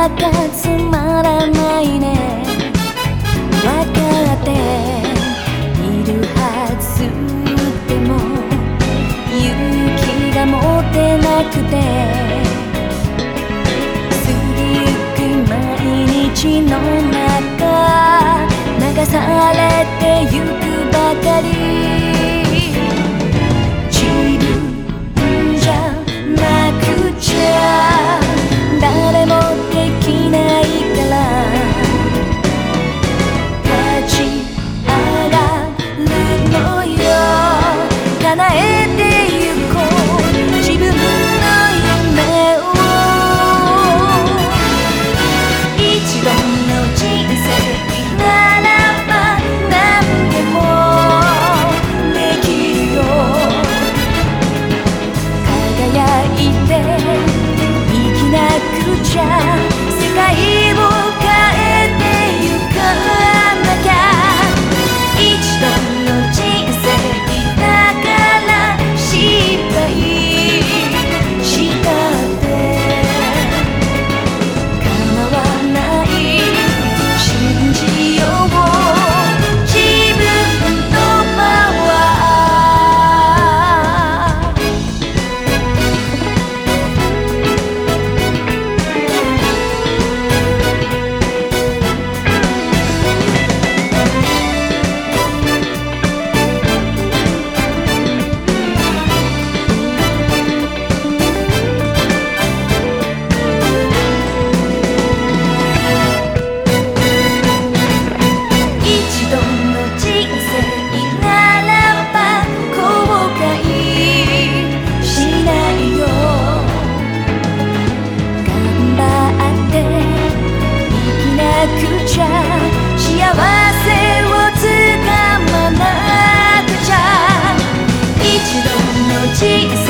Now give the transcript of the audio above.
だかつまらないね。わかっているはずでも勇気が持てなくて。चाहिए Jesus.